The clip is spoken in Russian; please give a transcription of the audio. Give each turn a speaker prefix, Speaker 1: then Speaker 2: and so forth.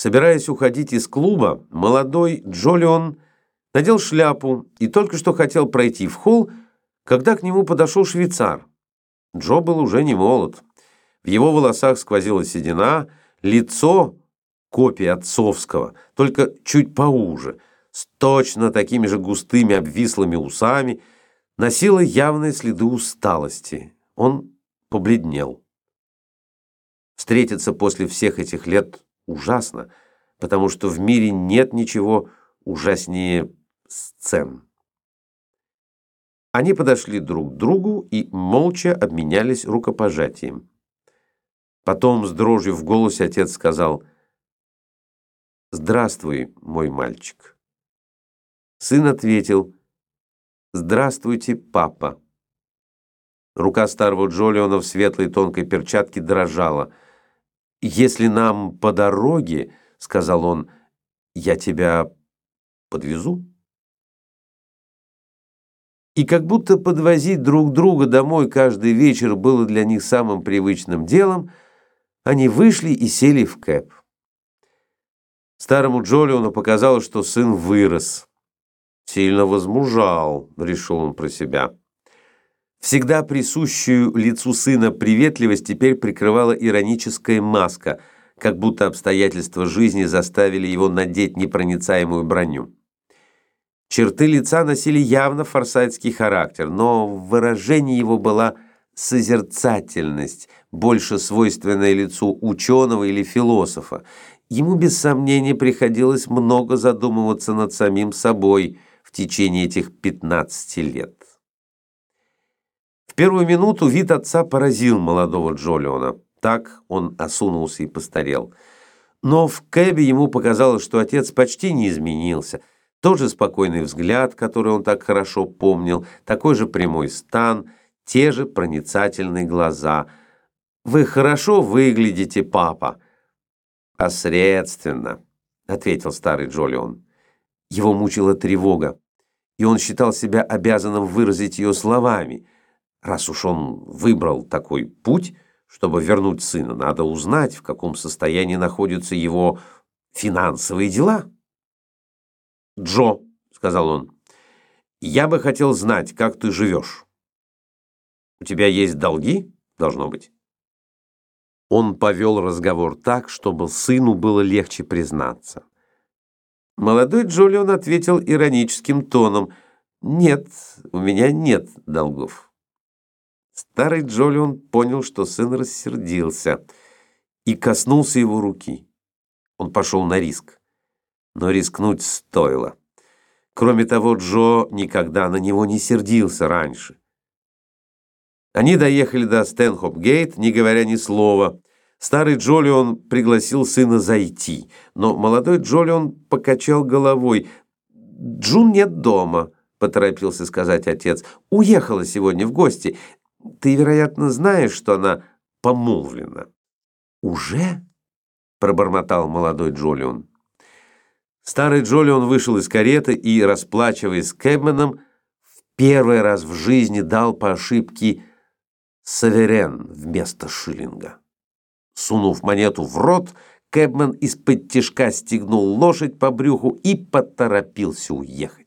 Speaker 1: Собираясь уходить из клуба, молодой Джолион надел шляпу и только что хотел пройти в холл, когда к нему подошел швейцар. Джо был уже не молод. В его волосах сквозила седина, лицо — копия отцовского, только чуть поуже, с точно такими же густыми обвислыми усами, носило явные следы усталости. Он побледнел. Встретиться после всех этих лет ужасно, потому что в мире нет ничего ужаснее сцен. Они подошли друг к другу и молча обменялись рукопожатием. Потом с дрожью в голосе отец сказал «Здравствуй, мой мальчик». Сын ответил «Здравствуйте, папа». Рука старого Джолиона в светлой тонкой перчатке дрожала. «Если нам по дороге, — сказал он, — я тебя подвезу». И как будто подвозить друг друга домой каждый вечер было для них самым привычным делом, они вышли и сели в кэп. Старому Джолиону показалось, что сын вырос. Сильно возмужал, решил он про себя. Всегда присущую лицу сына приветливость теперь прикрывала ироническая маска, как будто обстоятельства жизни заставили его надеть непроницаемую броню. Черты лица носили явно форсайтский характер, но в выражении его была созерцательность, больше свойственная лицу ученого или философа. Ему без сомнения приходилось много задумываться над самим собой в течение этих 15 лет. Первую минуту вид отца поразил молодого Джолиона. Так он осунулся и постарел. Но в Кэбе ему показалось, что отец почти не изменился. Тот же спокойный взгляд, который он так хорошо помнил, такой же прямой стан, те же проницательные глаза. «Вы хорошо выглядите, папа!» «Посредственно», — ответил старый Джолион. Его мучила тревога, и он считал себя обязанным выразить ее словами — Раз уж он выбрал такой путь, чтобы вернуть сына, надо узнать, в каком состоянии находятся его финансовые дела. «Джо», — сказал он, — «я бы хотел знать, как ты живешь. У тебя есть долги, должно быть?» Он повел разговор так, чтобы сыну было легче признаться. Молодой Джолион ответил ироническим тоном, «Нет, у меня нет долгов». Старый Джолион понял, что сын рассердился и коснулся его руки. Он пошел на риск. Но рискнуть стоило. Кроме того, Джо никогда на него не сердился раньше. Они доехали до Стэнхоп-гейт, не говоря ни слова. Старый Джолион пригласил сына зайти, но молодой Джолион покачал головой. «Джун нет дома», — поторопился сказать отец. «Уехала сегодня в гости. Ты, вероятно, знаешь, что она помолвлена». «Уже?» — пробормотал молодой Джолион. Старый Джолион вышел из кареты и, расплачиваясь с Кэбменом, в первый раз в жизни дал по ошибке «саверен» вместо шиллинга. Сунув монету в рот, Кэбмен из-под тишка стегнул лошадь по брюху и поторопился уехать.